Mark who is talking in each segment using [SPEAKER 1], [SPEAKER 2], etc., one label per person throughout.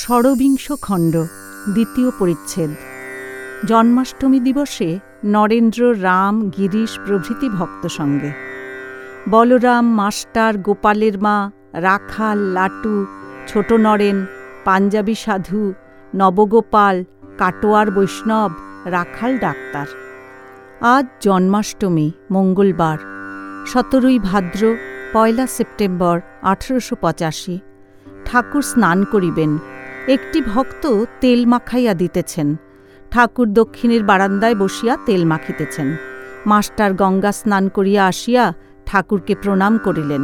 [SPEAKER 1] ষড়বিংশ খণ্ড, দ্বিতীয় পরিচ্ছেদ। জন্মাষ্টমী দিবসে নরেন্দ্র রাম গিরিশ প্রভৃতি ভক্ত সঙ্গে। বলরাম, মাস্টার, গোপালের মা, রাখাল, লাটু, ছোট নরেন, পাঞ্জাবি সাধু, নবগোপাল, কাটোয়ার বৈষ্ণব, রাখাল ডাক্তার। আজ জন্মাষ্টমী, মঙ্গলবার, সতেরোই ভাদ্র, পয়লা সেপ্টেম্বর, আঠেরোশো পঁচাশি। ঠাকুর স্নান করিবেন। একটি ভক্ত তেল মাখাইয়া দিতেছেন। ঠাকুর দক্ষিণের বারান্দায় বসিয়া তেল মাখিতেছেন। মাস্টার গঙ্গা স্নান করিয়া আসিয়া ঠাকুরকে প্রণাম করিলেন।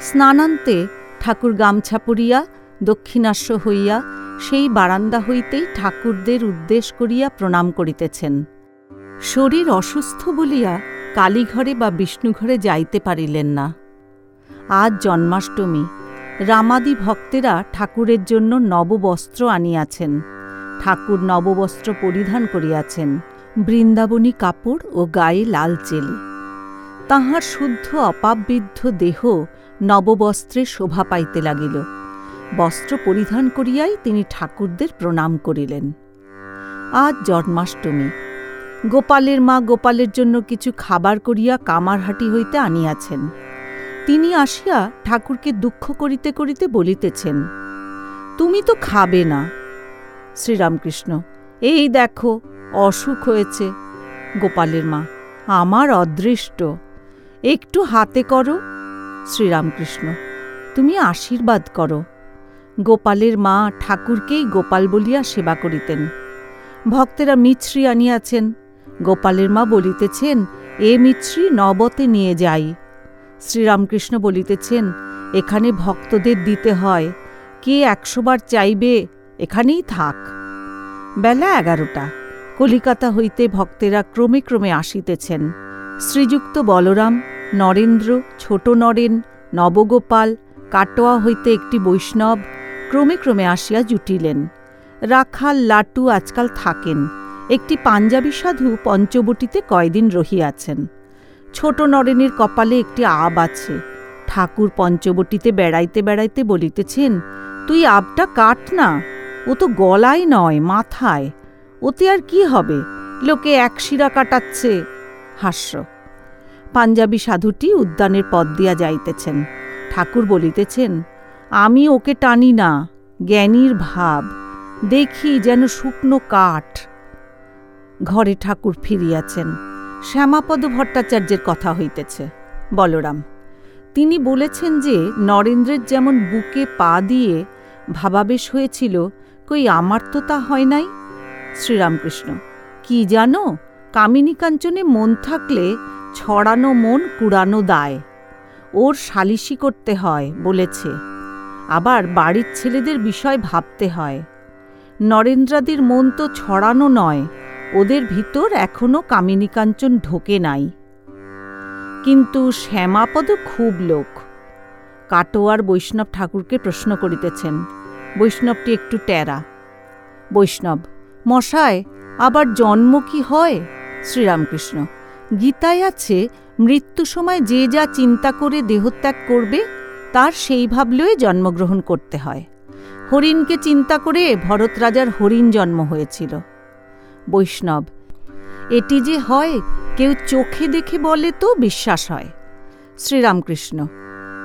[SPEAKER 1] স্নানান্তে ঠাকুর গামছা পরিয়া দক্ষিণাস্য হইয়া সেই বারান্দা হইতেই ঠাকুরদের উদ্দেশ করিয়া প্রণাম করিতেছেন। শরীর অসুস্থ বলিয়া কালীঘরে বা বিষ্ণুঘরে যাইতে পারিলেন না। আজ জন্মাষ্টমী রামাদি ভক্তেরা ঠাকুরের জন্য নববস্ত্র আনিয়াছেন। ঠাকুর নববস্ত্র পরিধান করিয়াছেন, বৃন্দাবনী কাপড় ও গায়ে লাল চেলি। তাহার শুদ্ধ অপাবৃদ্ধ দেহ নববস্ত্রে শোভা পাইতে লাগিল। বস্ত্র পরিধান করিয়াই তিনি ঠাকুরদের প্রণাম করিলেন। আজ জন্মাষ্টমী। গোপালের মা গোপালের জন্য কিছু খাবার করিয়া কামারহাটি হইতে আনিয়াছেন। তিনি আসিয়া ঠাকুরকে দুঃখ করিতে করিতে বলিতেছেন, তুমি তো খাবে না। শ্রীরামকৃষ্ণ, এই দেখো, অসুখ হয়েছে। গোপালের মা, আমার অদৃষ্ট, একটু হাতে করো। শ্রীরামকৃষ্ণ, তুমি আশীর্বাদ করো। গোপালের মা ঠাকুরকেই গোপাল বলিয়া সেবা করিতেন। ভক্তেরা মিছরি আনিয়াছেন। গোপালের মা বলিতেছেন, এ মিছরি নবতে নিয়ে যাই। শ্রীরামকৃষ্ণ বলিতেছেন, এখানে ভক্তদের দিতে হয়। কে একশোবার চাইবে, এখানেই থাক। বেলা এগারোটা। কলিকাতা হইতে ভক্তেরা ক্রমে ক্রমে আসিতেছেন। শ্রীযুক্ত বলরাম, নরেন্দ্র, ছোট নরেন, নবগোপাল, কাটোয়া হইতে একটি বৈষ্ণব ক্রমে ক্রমে আসিয়া জুটিলেন। রাখাল লাটু আজকাল থাকেন। একটি পাঞ্জাবি সাধু পঞ্চবটিতে কয়দিন রহিয়াছেন। ছোট নরেনের কপালে একটি আব আছে। ঠাকুর পঞ্চবটিতে বেড়াইতে বেড়াইতে বলিতেছেন, তুই আবটা কাট না, ও তো গলায় নয়, মাথায়। ওতে আর কি হবে? লোকে এক শিরা কাটাচ্ছে। হাস্য। পাঞ্জাবি সাধুটি উদ্যানের পথ দিয়া যাইতেছেন। ঠাকুর বলিতেছেন, আমি ওকে টানি না, জ্ঞানীর ভাব। দেখি যেন শুকনো কাঠ। ঘরে ঠাকুর ফিরিয়াছেন। শ্যামাপদ ভট্টাচার্যের কথা হইতেছে। বলরাম, তিনি বলেছেন যে নরেন্দ্রের যেমন বুকে পা দিয়ে ভাবাবেশ হয়েছিল, কই আমার তো তা হয় নাই? শ্রীরামকৃষ্ণ, কি জানো কামিনী কাঞ্চনে মন থাকলে ছড়ানো মন কুড়ানো দায়। ওর সালিশি করতে হয় বলেছে, আবার বাড়ির ছেলেদের বিষয় ভাবতে হয়। নরেন্দ্রাদির মন তো ছড়ানো নয়। ওদের ভিতর এখনও কামিনী কাঞ্চন ঢোকে নাই। কিন্তু শ্যামাপদ খুব লোক। কাটোয়ার বৈষ্ণব ঠাকুরকে প্রশ্ন করিতেছেন। বৈষ্ণবটি একটু টেরা। বৈষ্ণব, মশায়, আবার জন্ম কি হয়? শ্রীরামকৃষ্ণ, গীতায় আছে, মৃত্যু সময় যে যা চিন্তা করে দেহত্যাগ করবে, তার সেই ভাবলেই জন্মগ্রহণ করতে হয়। হরিণকে চিন্তা করে ভরত রাজার হরিণ জন্ম হয়েছিল। বৈষ্ণব। এটি যে হয়, কেউ চোখে দেখে বলে তো বিশ্বাস হয়। শ্রীরামকৃষ্ণ,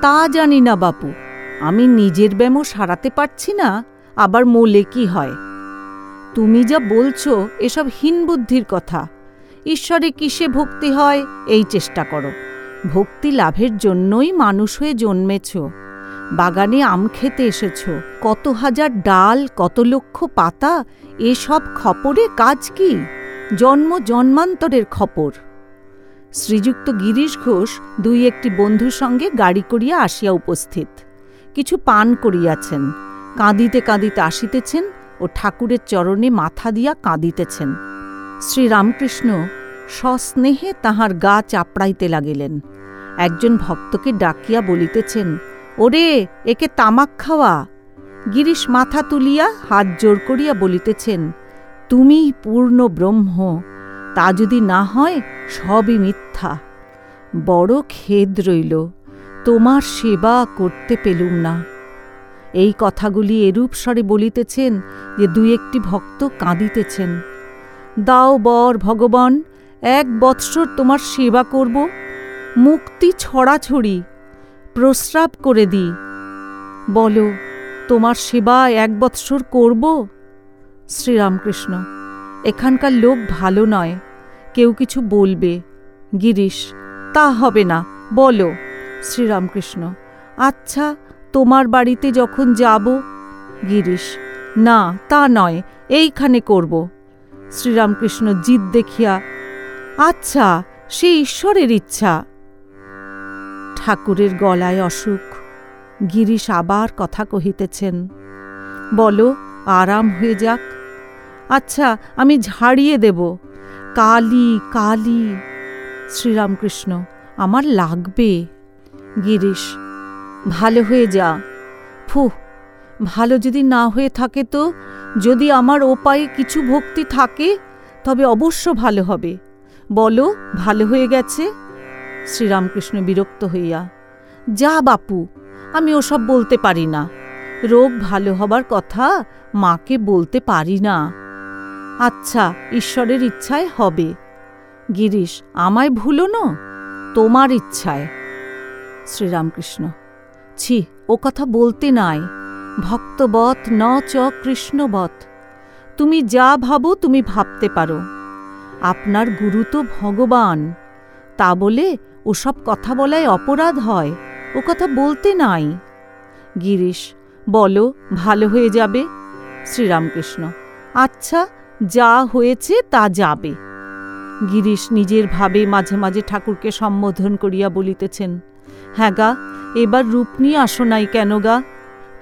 [SPEAKER 1] তা জানি না বাপু, আমি নিজের ব্যামো সারাতে পারছি না, আবার মোলে কি হয়? তুমি যা বলছো, এসব হীন বুদ্ধির কথা। ঈশ্বরে কিসে ভক্তি হয়, এই চেষ্টা করো। ভক্তি লাভের জন্যই মানুষ হয়ে জন্মেছ। বাগানে আম খেতে এসেছ। কত হাজার ডাল, কত লক্ষ পাতা, এসব খপরে কাজ কি? জন্ম জন্মান্তরের খপর। শ্রীযুক্ত গিরিশ ঘোষ দুই একটি বন্ধুর সঙ্গে গাড়ি করিয়া আসিয়া উপস্থিত। কিছু পান করিয়াছেন। কাঁদিতে কাঁদিতে আসিতেছেন ও ঠাকুরের চরণে মাথা দিয়া কাঁদিতেছেন। শ্রীরামকৃষ্ণ সস্নেহে তাহার গা চাপড়াইতে লাগিলেন। একজন ভক্তকে ডাকিয়া বলিতেছেন ওরে, একে তামাক খাওয়া। গিরিশ মাথা তুলিয়া হাত জোর করিয়া বলিতেছেন, তুমি পূর্ণ ব্রহ্ম, তা যদি না হয় সবই মিথ্যা। বড় খেদ রইল, তোমার সেবা করতে পেলুম না। এই কথাগুলি এরূপ স্বরে বলিতেছেন যে দুই একটি ভক্ত কাঁদিতেছেন, দাও বর ভগবান, এক বৎসর তোমার সেবা করব, মুক্তি ছড়াছড়ি প্রস্রাব করে দিই। বলো, তোমার সেবা এক বৎসর করব? শ্রীরামকৃষ্ণ, এখানকার লোক ভালো নয়। কেউ কিছু বলবে। গিরিশ, তা হবে না। বলো, শ্রীরামকৃষ্ণ আচ্ছা তোমার বাড়িতে যখন যাব? গিরিশ, না, তা নয়, এইখানে করব। শ্রীরামকৃষ্ণ জিদ দেখিয়া আচ্ছা সে ঈশ্বরের ইচ্ছা। ঠাকুরের গলায় অসুখ। গিরিশ আবার কথা কহিতেছেন, বলো, আরাম হয়ে যাক। আচ্ছা আমি ঝাড়িয়ে দেব। কালি কালি। শ্রীরামকৃষ্ণ, আমার লাগবে। গিরিশ, ভালো হয়ে যা। ফুহ, ভালো যদি না হয়ে থাকে তো? যদি আমার ওপায়ে কিছু ভক্তি থাকে, তবে অবশ্য ভালো হবে। বলো, ভালো হয়ে গেছে? শ্রীরামকৃষ্ণ বিরক্ত হইয়া, যা বাপু, আমি ওসব বলতে পারি না। রোগ ভালো হবার কথা মাকে বলতে পারি না। আচ্ছা ঈশ্বরের ইচ্ছায় হবে। গিরিশ, আমায় ভুলো না? তোমার ইচ্ছায়। শ্রীরামকৃষ্ণ, ছি, ও কথা বলতে নাই। ভক্তবৎ ন চ কৃষ্ণবৎ। তুমি যা ভাবো তুমি ভাবতে পারো। আপনার গুরু তো ভগবান। তা বলে ওসব কথা বলায় অপরাধ হয়, ও কথা বলতে নাই। গিরিশ, বলো, ভালো হয়ে যাবে? শ্রীরামকৃষ্ণ আচ্ছা যা হয়েছে তা যাবে। গিরিশ নিজের ভাবে মাঝে মাঝে ঠাকুরকে সম্বোধন করিয়া বলিতেছেন হ্যাঁ গা, এবার রূপ নিয়ে আসো নাই কেন গা?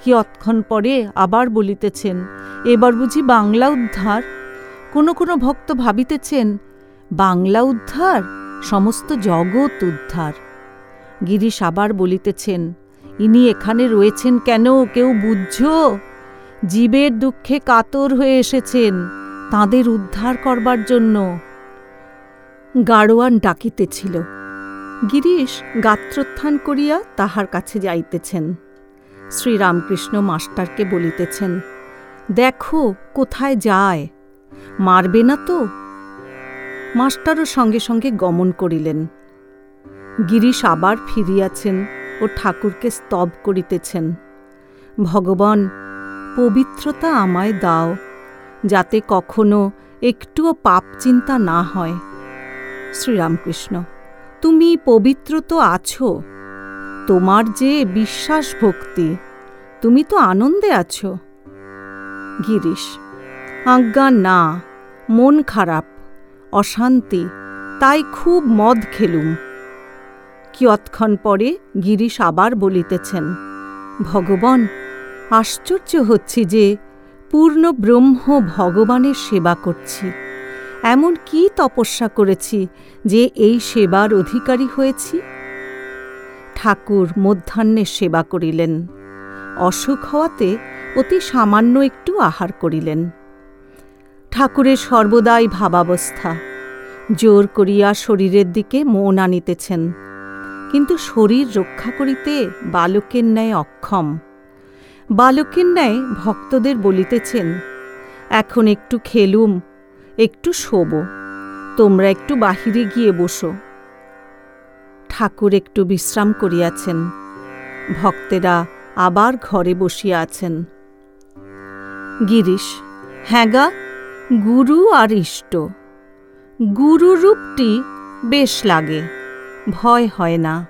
[SPEAKER 1] কি অৎক্ষণ পরে আবার বলিতেছেন, এবার বুঝি বাংলা উদ্ধার? কোনো কোনো ভক্ত ভাবিতেছেন, বাংলা উদ্ধার? সমস্ত জগৎ উদ্ধার। গিরিশ আবার বলিতেছেন, ইনি এখানে রয়েছেন কেন? কেউ বুঝছ? জীবের দুঃখে কাতর হয়ে এসেছেন, তাদের উদ্ধার করবার জন্য। গাড়োয়ান ডাকিতেছিল। গিরিশ গাত্রোত্থান করিয়া তাহার কাছে যাইতেছেন। শ্রীরামকৃষ্ণ মাস্টারকে বলিতেছেন, দেখো কোথায় যায়। মারবে না তো? মাস্টারও সঙ্গে সঙ্গে গমন করিলেন। গিরিশ আবার ফিরিয়াছেন ও ঠাকুরকে স্তব করিতেছেন। ভগবান, পবিত্রতা আমায় দাও, যাতে কখনো একটুও পাপ চিন্তা না হয়। শ্রীরামকৃষ্ণ, তুমি পবিত্র তো আছো, তোমার যে বিশ্বাস ভক্তি তুমি তো আনন্দে আছো। গিরিশ, আজ্ঞা না, মন খারাপ। অশান্তি, তাই খুব মদ খেলুম। কিয়ৎক্ষণ পরে গিরিশ আবার বলিতেছেন, ভগবান, আশ্চর্য হচ্ছি যে পূর্ণ ব্রহ্ম ভগবানের সেবা করছি। এমন কি তপস্যা করেছি যে এই সেবার অধিকারী হয়েছি? ঠাকুর মধ্যাহ্নের সেবা করিলেন। অসুখ হওয়াতে অতি সামান্য একটু আহার করিলেন। ঠাকুরের সর্বদাই ভাবাবস্থা। জোর করিয়া শরীরের দিকে মন আনিতেছেন কিন্তু শরীর রক্ষা করিতে বালকের ন্যায় অক্ষম। বালকের ন্যায় ভক্তদের বলিতেছেন, এখন একটু খেলুম, একটু শোব, তোমরা একটু বাহিরে গিয়ে বসো। ঠাকুর একটু বিশ্রাম করিয়াছেন। ভক্তেরা আবার ঘরে বসিয়া আছেন। গিরিশ হ্যাঁগা গুরু আর ইষ্ট। গুরু রূপটি বেশ লাগে, ভয় হয় না।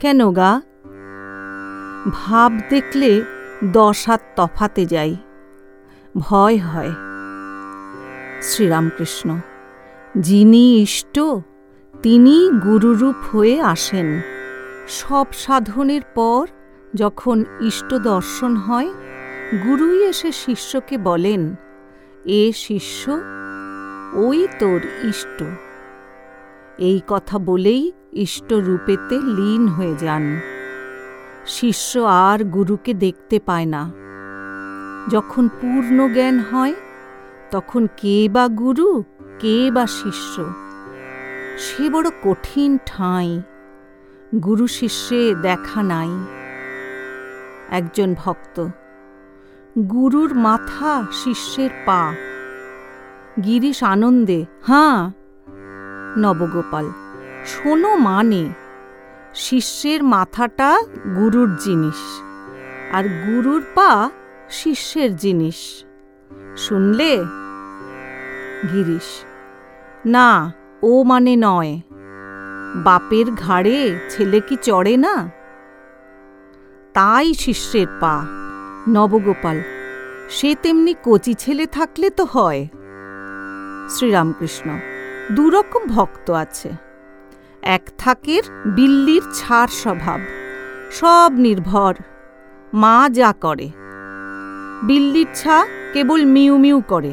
[SPEAKER 1] কেন গা? ভাব দেখলে দশ হাত তফাতে যাই, ভয় হয়। শ্রীরামকৃষ্ণ, যিনি ইষ্ট, তিনি গুরুরূপ হয়ে আসেন। সব সাধনের পর যখন ইষ্ট দর্শন হয়, গুরুই এসে শিষ্যকে বলেন এ শিষ্য, ওই তোর ইষ্ট। এই কথা বলেই ইষ্ট রূপেতে লীন হয়ে যান। শিষ্য আর গুরুকে দেখতে পায় না। যখন পূর্ণ জ্ঞান হয়, তখন কে বা গুরু, কে বা শিষ্য? সে বড় কঠিন ঠাঁই। গুরু শিষ্যে দেখা নাই। একজন ভক্ত গুরুর মাথা শিষ্যের পা। গিরিশ আনন্দে, হাঁ, নবগোপাল, শোনো মানে শিষ্যের মাথাটা গুরুর জিনিস আর গুরুর পা শিষ্যের জিনিস। শুনলে? গিরিশ, না, ও মানে নয়। বাপের ঘাড়ে ছেলে কি চড়ে না? তাই শিষ্যের পা। নবগোপাল, সে তেমনি কচি ছেলে থাকলে তো হয়। শ্রীরামকৃষ্ণ, দুরকম ভক্ত আছে। এক থাকের বিল্লির ছাড় স্বভাব, সব নির্ভর, মা যা করে। বিল্লির ছা কেবল মিউ মিউ করে,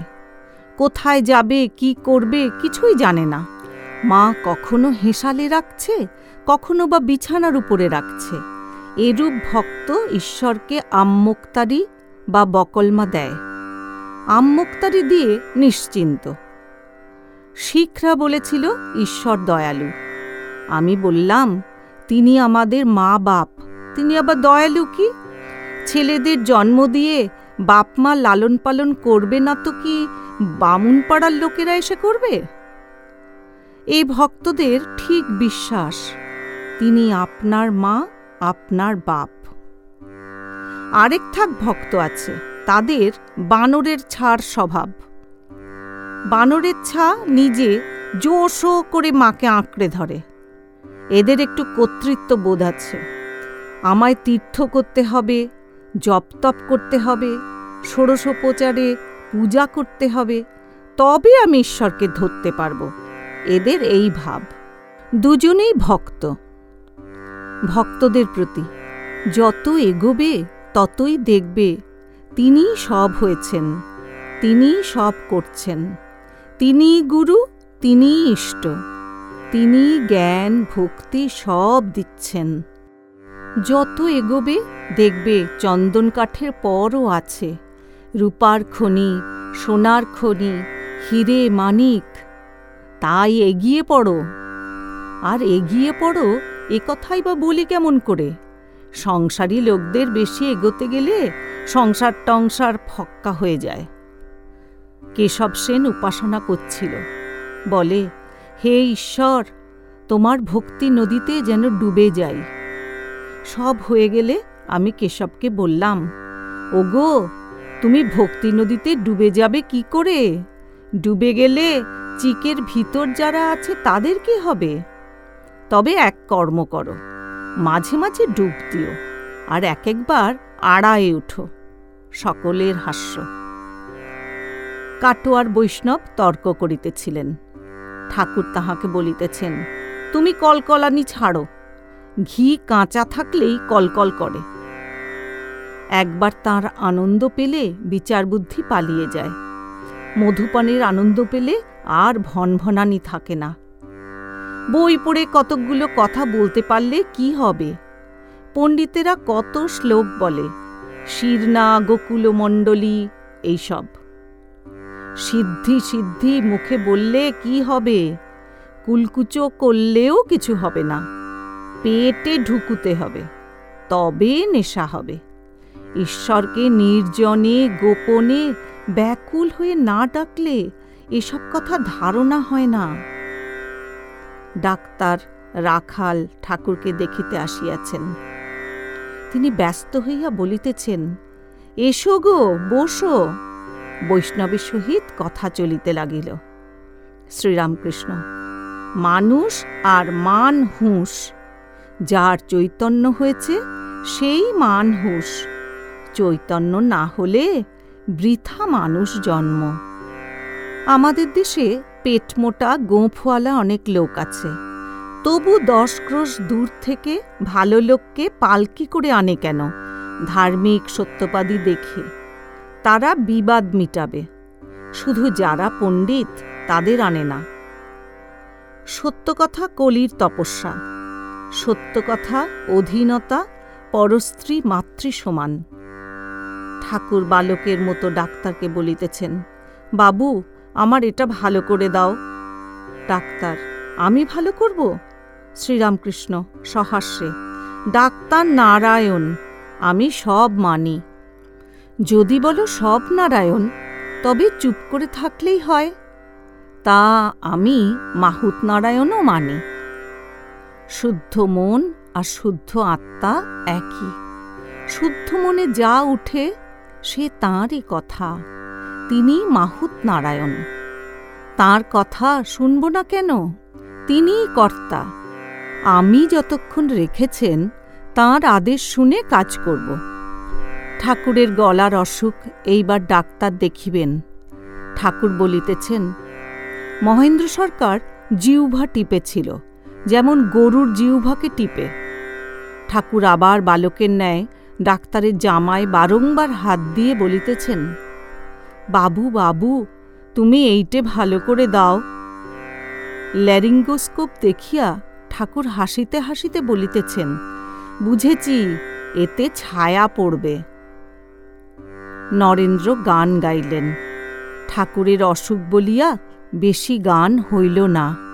[SPEAKER 1] কোথায় যাবে, কি করবে কিছুই জানে না। মা কখনো হেসালে রাখছে, কখনো বা বিছানার উপরে রাখছে। এরূপ ভক্ত ঈশ্বরকে আম্মুক্তারি বা বকলমা দেয়। আম্মুক্তারি দিয়ে নিশ্চিন্ত। শিখরা বলেছিল, ঈশ্বর দয়ালু। আমি বললাম, তিনি আমাদের মা বাপ তিনি আবার দয়ালু কি? ছেলেদের জন্ম দিয়ে বাপ মা লালন পালন করবে না তো কি বামুন পাড়ার লোকেরা এসে করবে? এই ভক্তদের ঠিক বিশ্বাস, তিনি আপনার মা আপনার বাপ। আরেক থাক ভক্ত আছে, তাদের বানরের ছাড় স্বভাব। বানরের ছা নিজে জোশো করে মাকে আঁকড়ে ধরে। এদের একটু কর্তৃত্ব বোধ আছে। আমায় তীর্থ করতে হবে জপতপ করতে হবে, ষোড়শোপচারে পূজা করতে হবে, তবে আমি ঈশ্বরকে ধরতে পারব। এদের এই ভাব। দুজনেই ভক্ত। ভক্তদের প্রতি। যত এগোবে, ততই দেখবে। তিনি সব হয়েছেন তিনি সব করছেন। তিনি গুরু তিনি ইষ্ট তিনি জ্ঞান, ভক্তি সব দিচ্ছেন। যত এগোবে, দেখবে চন্দন কাঠের পরও আছে। রূপার খনি, সোনার খনি, হিরে মানিক। তাই এগিয়ে পড়ো। আর এগিয়ে পড়ো এ কথাই বা বলি কেমন করে? সংসারী লোকদের বেশি এগোতে গেলে সংসার টংসার ফক্কা হয়ে যায়। কেশব সেন উপাসনা করছিল। বলে, হে ঈশ্বর, তোমার ভক্তি নদীতে যেন ডুবে যাই। সব হয়ে গেলে আমি কেশবকে বললাম, ওগো, তুমি ভক্তি নদীতে ডুবে যাবে কি করে? ডুবে গেলে চিকের ভিতর যারা আছে তাদের কি হবে? তবে এক কর্ম করো। মাঝে মাঝে ডুব দিও আর এক একবার আড়ায়ে উঠো। সকলের হাস্য। কাটোয়ার বৈষ্ণব তর্ক করিতেছিলেন। ঠাকুর তাহাকে বলিতেছেন, তুমি কলকলানি ছাড়ো। ঘি কাঁচা থাকলেই কলকল করে। একবার তার আনন্দ পেলে বিচার বুদ্ধি পালিয়ে যায়। মধুপানের আনন্দ পেলে আর ভনভনানি থাকে না। বই পড়ে কতকগুলো কথা বলতে পারলে কি হবে? পণ্ডিতেরা কত শ্লোক বলে, শিরনা গোকুলমণ্ডলী এইসব। সিদ্ধি সিদ্ধি মুখে বললে কি হবে? কুলকুচো করলেও কিছু হবে না। পেটে ঢুকুতে হবে, তবে নেশা হবে। ঈশ্বরকে নির্জনে, গোপনে, ব্যাকুল হয়ে না ডাকলে এসব কথা ধারণা হয় না। ডাক্তার রাখাল ঠাকুরকে দেখিতে আসিয়াছেন। তিনি ব্যস্ত হইয়া বলিতেছেন, এসো গো, বসো। বৈষ্ণবের সহিত কথা চলিতে লাগিল। শ্রীরামকৃষ্ণ, মানুষ আর মান হুঁশ। যার চৈতন্য হয়েছে, সেই মান হুঁশ। চৈতন্য না হলে বৃথা মানুষ জন্ম। আমাদের দেশে পেটমোটা, গোঁফওয়ালা অনেক লোক আছে। তবু দশ ক্রোশ দূর থেকে ভালো লোককে পালকি করে আনে কেন? ধার্মিক সত্যবাদী দেখে। তারা বিবাদ মিটাবে। শুধু যারা পণ্ডিত, তাদের আনে না। সত্য কথা কলির তপস্যা। সত্য কথা অধীনতা, পরস্ত্রী মাতৃ সমান। ঠাকুর বালকের মতো ডাক্তারকে বলিতেছেন, বাবু আমার এটা ভালো করে দাও। ডাক্তার, আমি ভালো করব? শ্রীরামকৃষ্ণ সহাস্যে ডাক্তার নারায়ণ, আমি সব মানি। যদি বলো সব নারায়ণ, তবে চুপ করে থাকলেই হয়। তা আমি মাহুত নারায়ণও মানি। শুদ্ধ মন আর শুদ্ধ আত্মা একই। শুদ্ধ মনে যা উঠে, সে তাঁরই কথা। তিনি মাহুত নারায়ণ। তার কথা শুনব না কেন? তিনিই কর্তা। আমি যতক্ষণ রেখেছেন, তার আদেশ শুনে কাজ করব। ঠাকুরের গলার অসুখ এইবার ডাক্তার দেখিবেন। ঠাকুর বলিতেছেন, মহেন্দ্র সরকার জিউভা টিপেছিল, যেমন গরুর জিউভাকে টিপে। ঠাকুর আবার বালকের ন্যায় ডাক্তারের জামায় বারংবার হাত দিয়ে বলিতেছেন বাবু বাবু, তুমি এইটে ভালো করে দাও। ল্যারিঙ্গোস্কোপ দেখিয়া ঠাকুর হাসিতে হাসিতে বলিতেছেন, বুঝেছি, এতে ছায়া পড়বে। নরেন্দ্র গান গাইলেন। ঠাকুরের অসুখ বলিয়া বেশি গান হইল না।